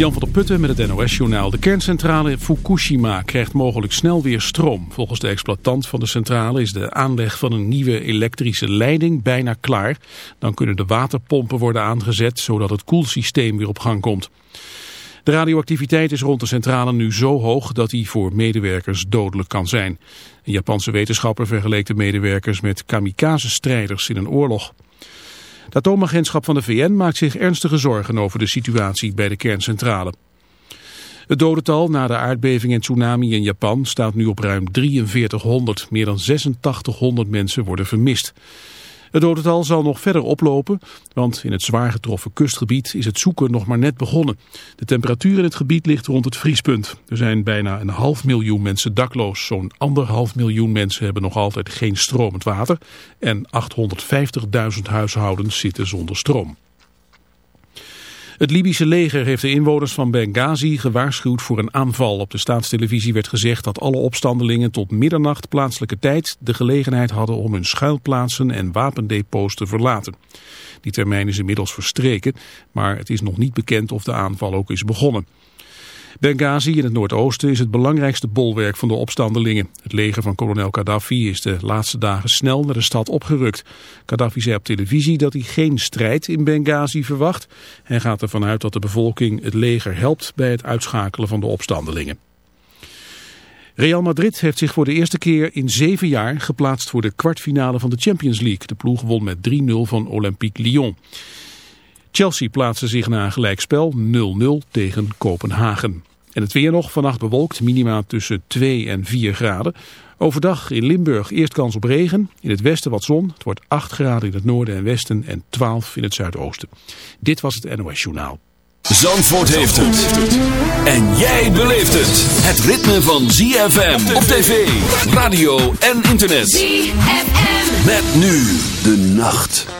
Jan van der Putten met het NOS-journaal. De kerncentrale Fukushima krijgt mogelijk snel weer stroom. Volgens de exploitant van de centrale is de aanleg van een nieuwe elektrische leiding bijna klaar. Dan kunnen de waterpompen worden aangezet, zodat het koelsysteem weer op gang komt. De radioactiviteit is rond de centrale nu zo hoog dat die voor medewerkers dodelijk kan zijn. Een Japanse wetenschapper vergeleek de medewerkers met kamikaze-strijders in een oorlog. Het atoomagentschap van de VN maakt zich ernstige zorgen over de situatie bij de kerncentrale. Het dodental na de aardbeving en tsunami in Japan staat nu op ruim 4300. Meer dan 8600 mensen worden vermist. Het dodental zal nog verder oplopen, want in het zwaar getroffen kustgebied is het zoeken nog maar net begonnen. De temperatuur in het gebied ligt rond het vriespunt. Er zijn bijna een half miljoen mensen dakloos. Zo'n anderhalf miljoen mensen hebben nog altijd geen stromend water. En 850.000 huishoudens zitten zonder stroom. Het Libische leger heeft de inwoners van Benghazi gewaarschuwd voor een aanval. Op de staatstelevisie werd gezegd dat alle opstandelingen tot middernacht plaatselijke tijd de gelegenheid hadden om hun schuilplaatsen en wapendepots te verlaten. Die termijn is inmiddels verstreken, maar het is nog niet bekend of de aanval ook is begonnen. Benghazi in het noordoosten is het belangrijkste bolwerk van de opstandelingen. Het leger van kolonel Gaddafi is de laatste dagen snel naar de stad opgerukt. Gaddafi zei op televisie dat hij geen strijd in Benghazi verwacht. Hij gaat ervan uit dat de bevolking het leger helpt bij het uitschakelen van de opstandelingen. Real Madrid heeft zich voor de eerste keer in zeven jaar geplaatst voor de kwartfinale van de Champions League. De ploeg won met 3-0 van Olympique Lyon. Chelsea plaatste zich na een gelijkspel 0-0 tegen Kopenhagen. En het weer nog, vannacht bewolkt, minima tussen 2 en 4 graden. Overdag in Limburg eerst kans op regen, in het westen wat zon. Het wordt 8 graden in het noorden en westen en 12 in het zuidoosten. Dit was het NOS Journaal. Zandvoort heeft het. En jij beleeft het. Het ritme van ZFM op tv, radio en internet. ZFM. Met nu de nacht.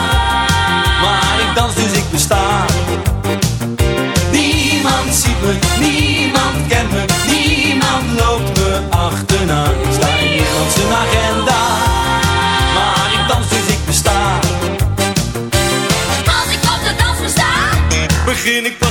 achterna. Sta in niemand zijn agenda, maar ik dans dus ik besta. Als ik op de dansvloer sta, Begin ik pas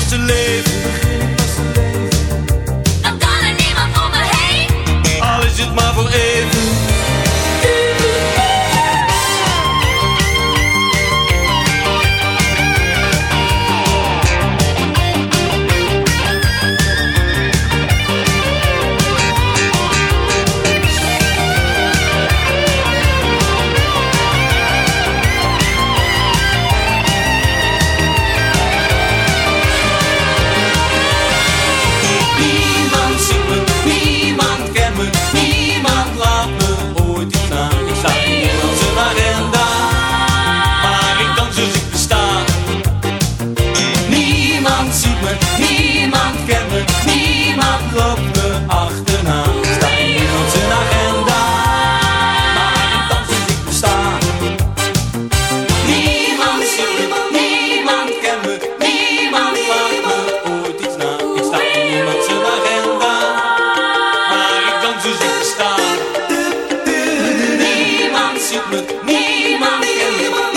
niemand kent me,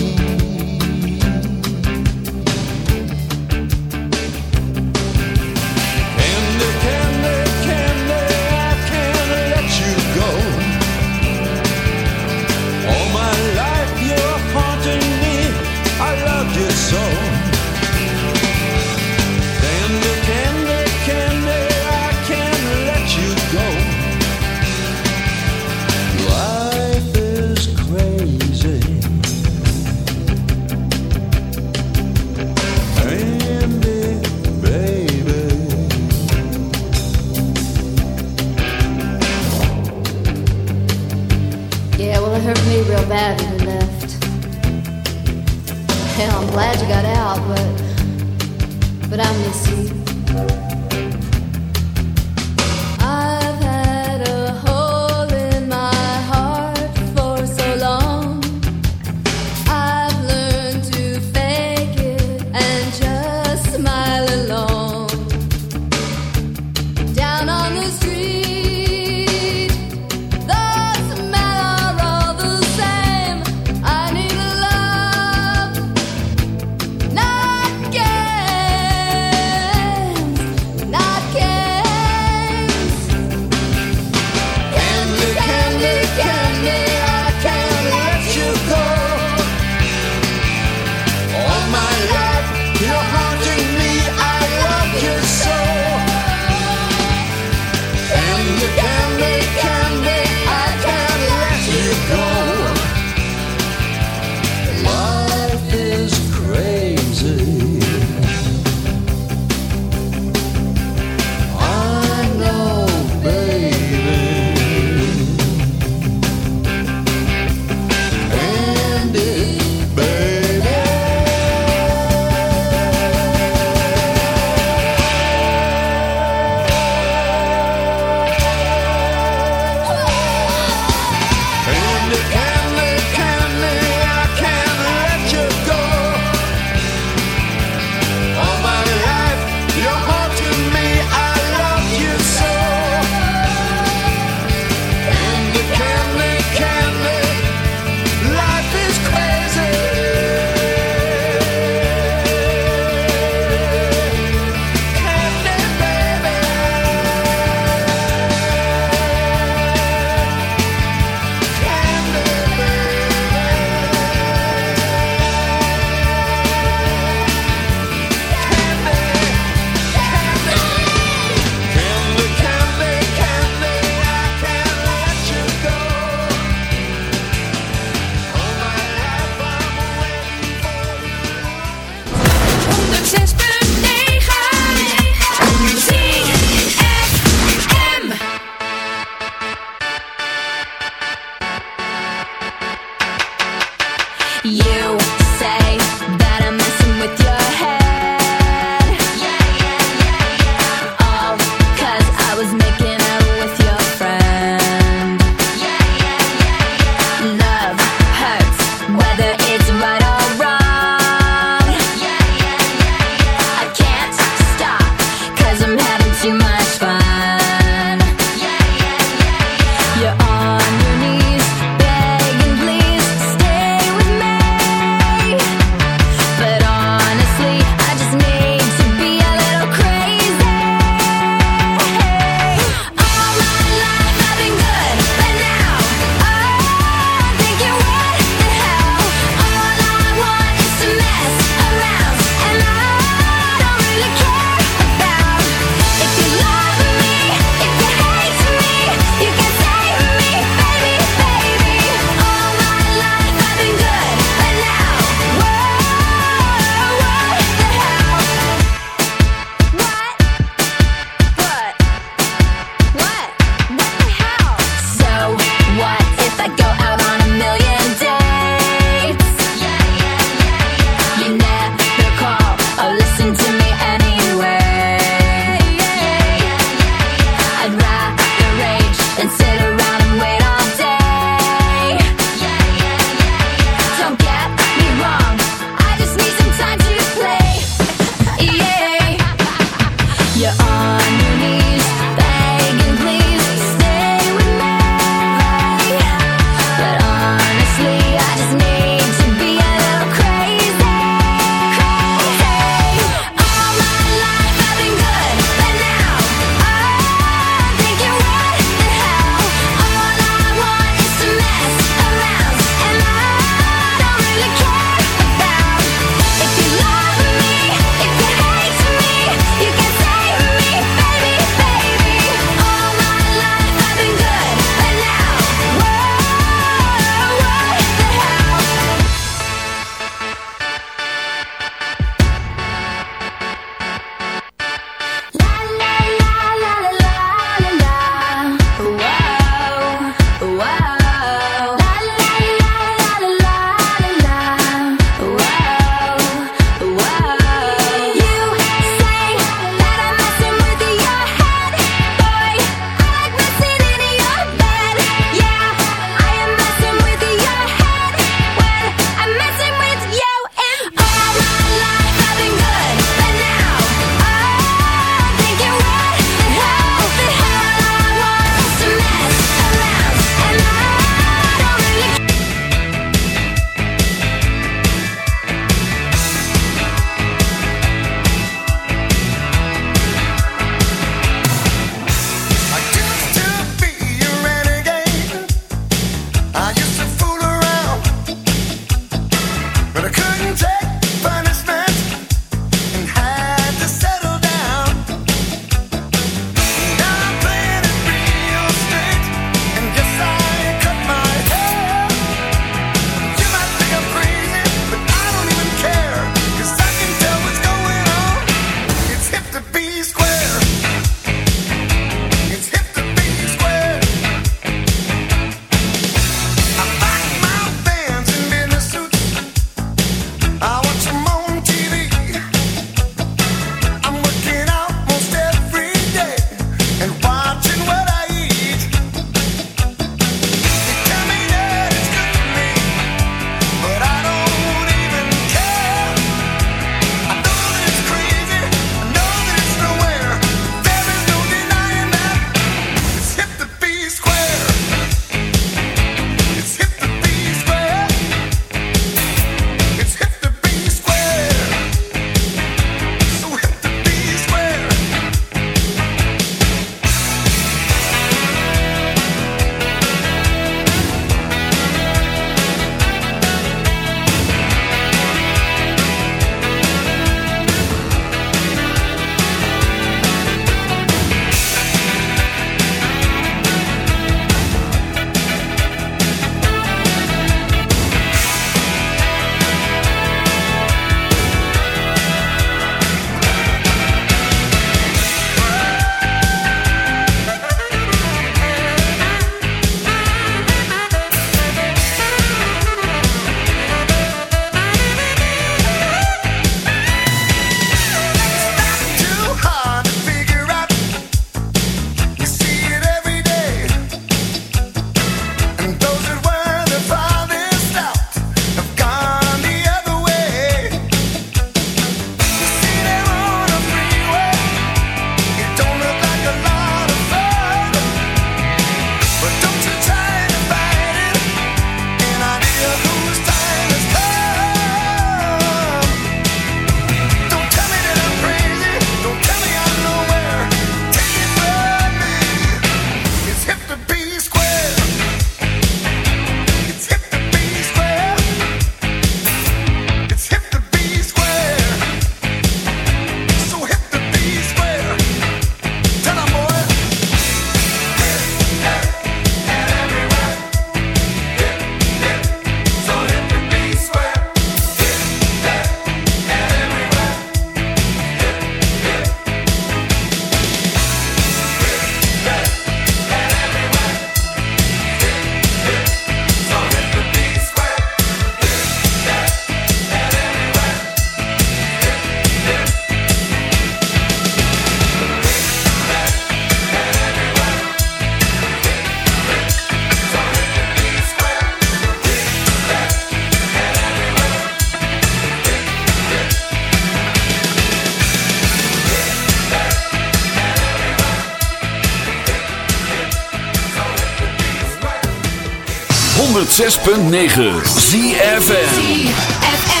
106.9 ZFM.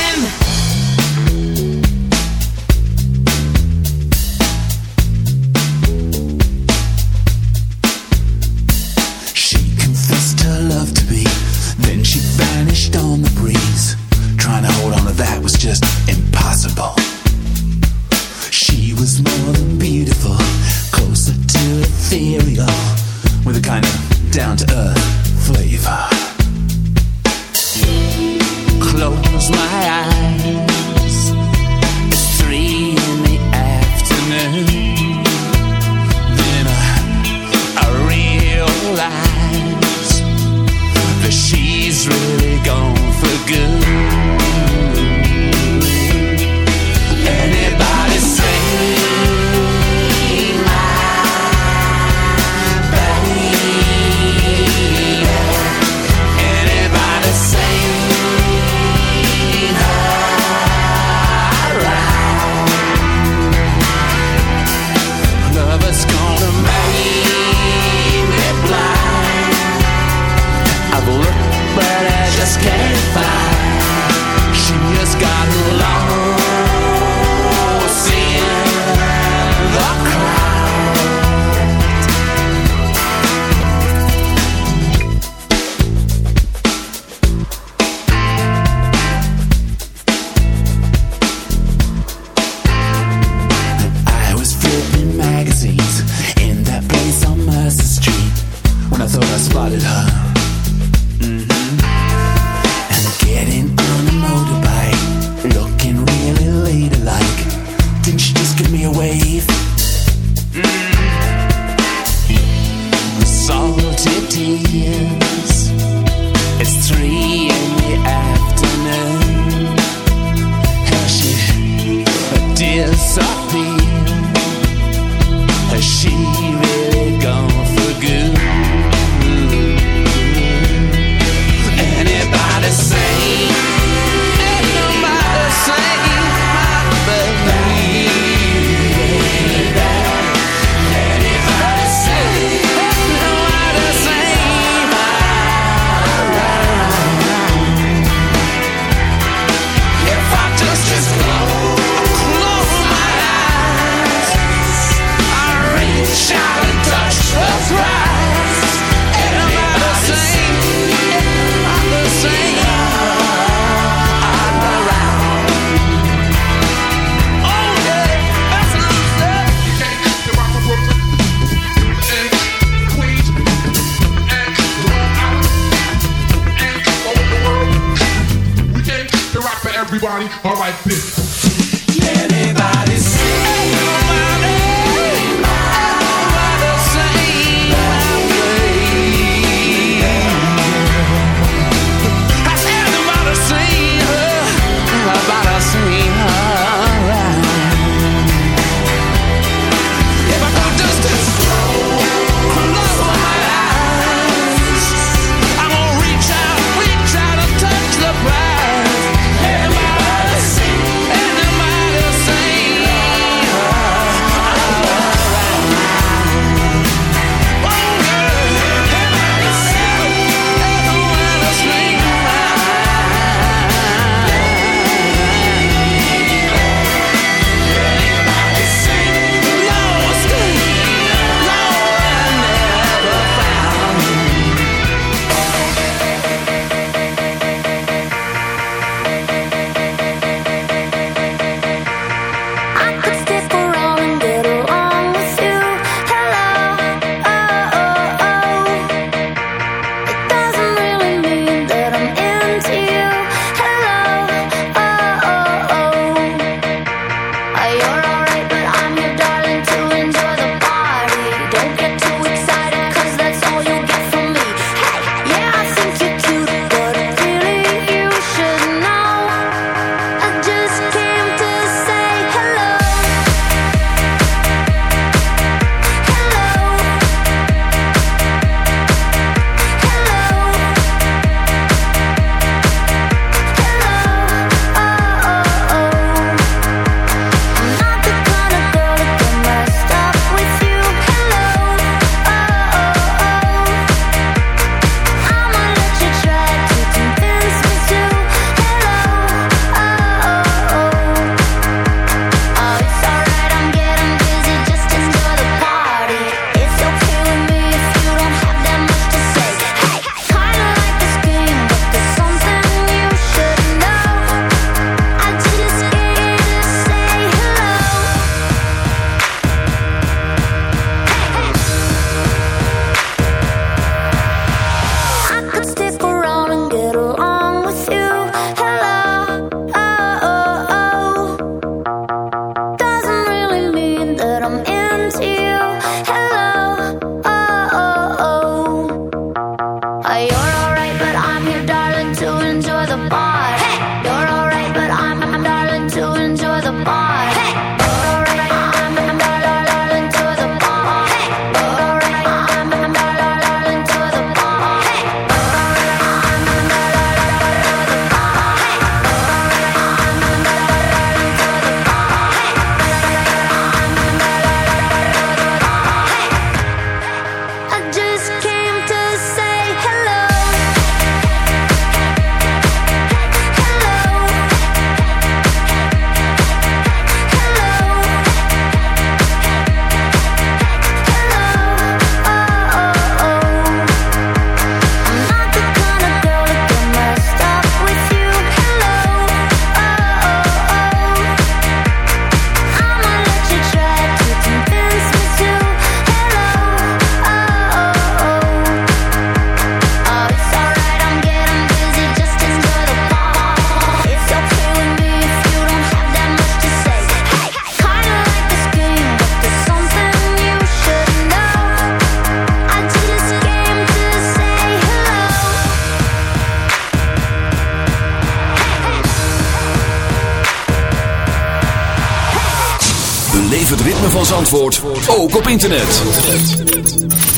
ook op internet.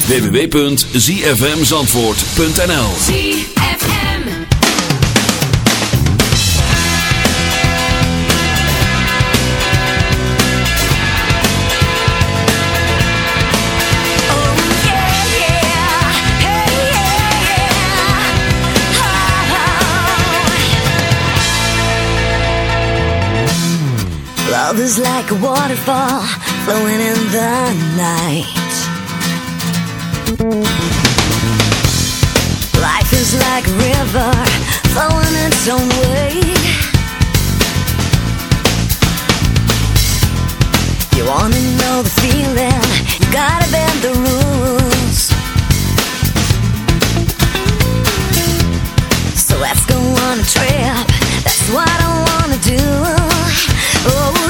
www.zfmzandvoort.nl oh, Love is like a waterfall. flowing in the night. Life is like a river, flowing its own way. You wanna know the feeling, you gotta bend the rules. So let's go on a trip, that's what I wanna do. Oh.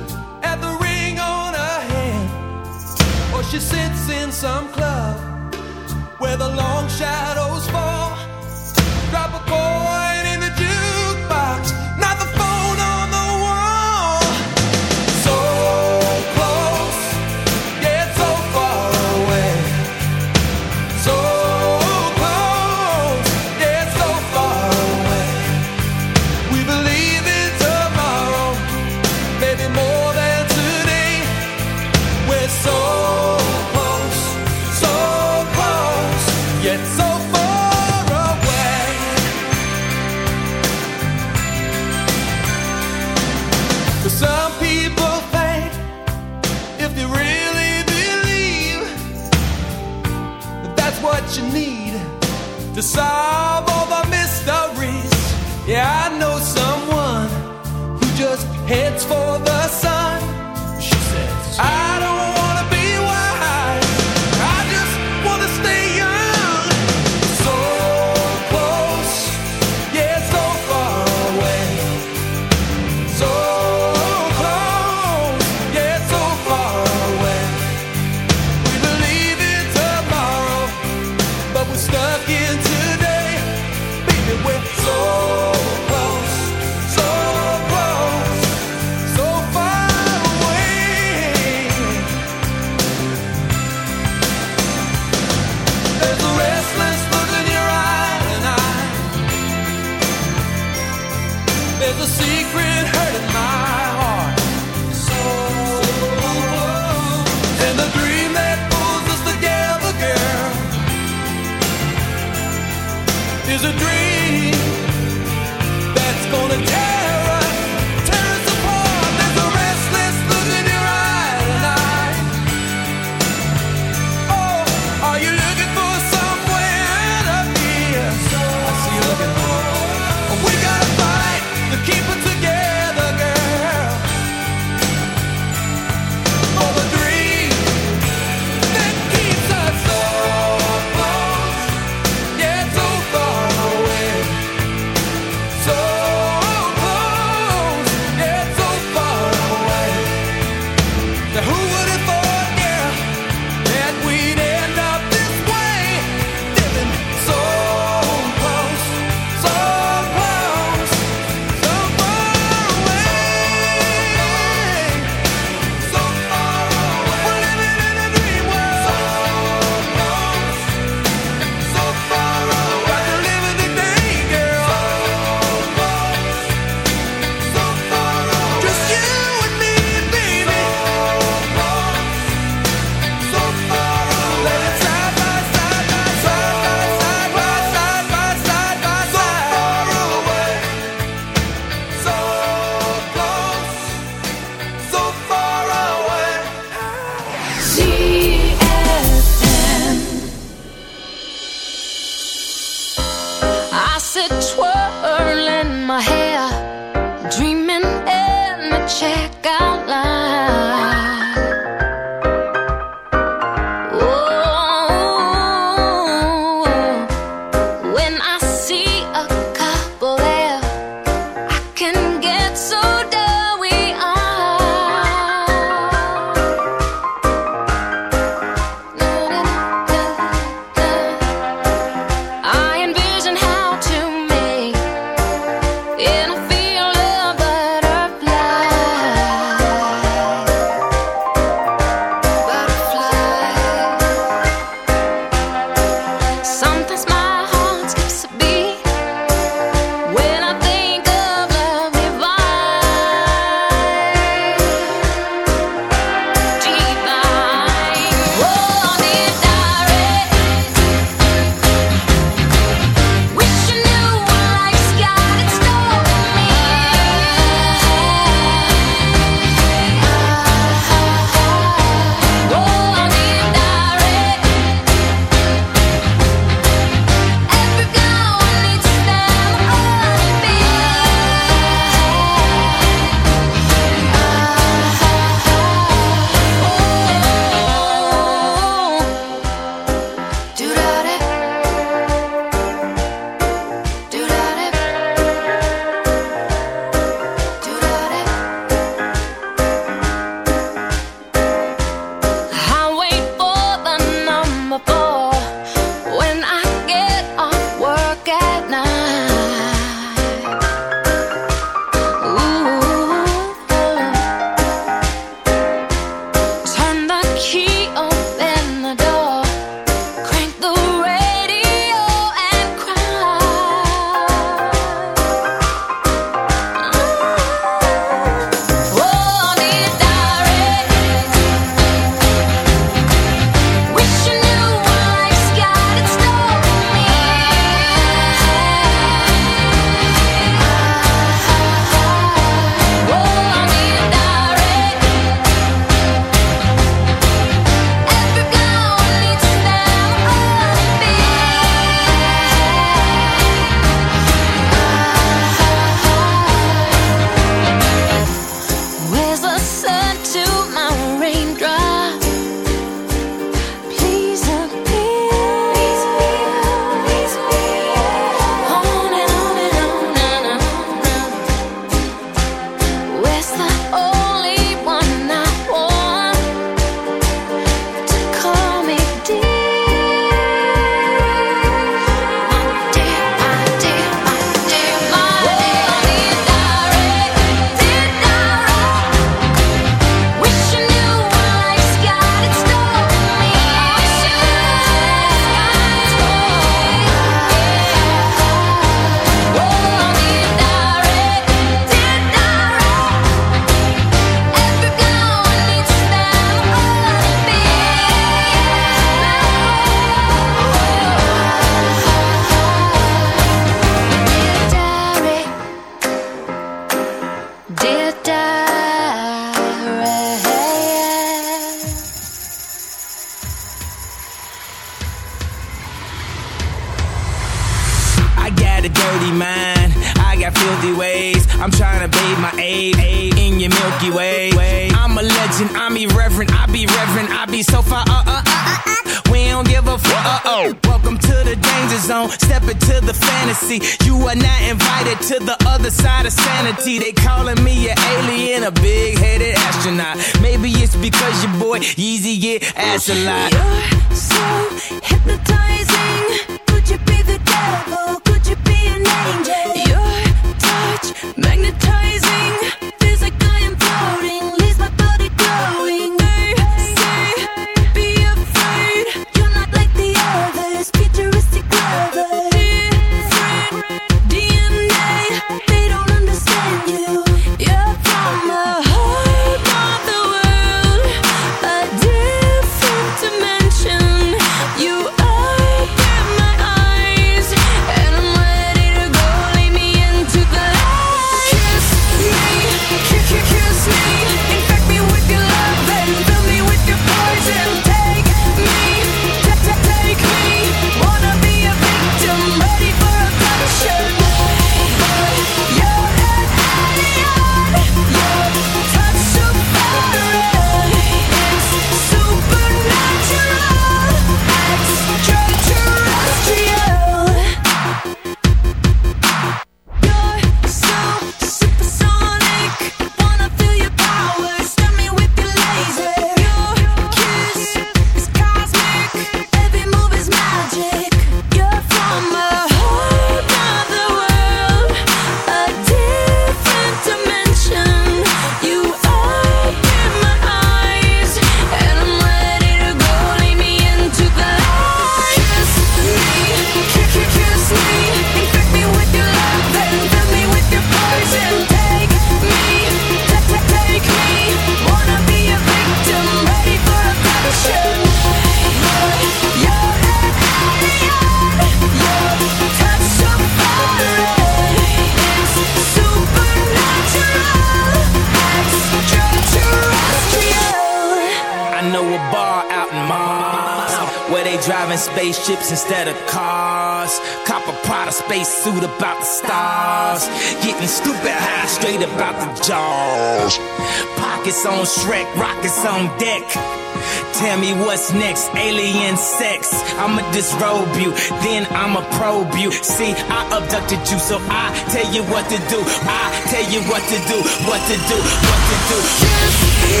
I'ma disrobe you, then I'ma probe you. See, I abducted you, so I tell you what to do. I tell you what to do, what to do, what to do. Kiss me,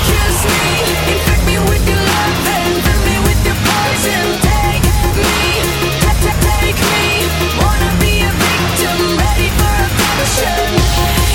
kiss me, infect me with your love and fill me with your poison. Take me, take me, wanna be a victim, ready for a passion.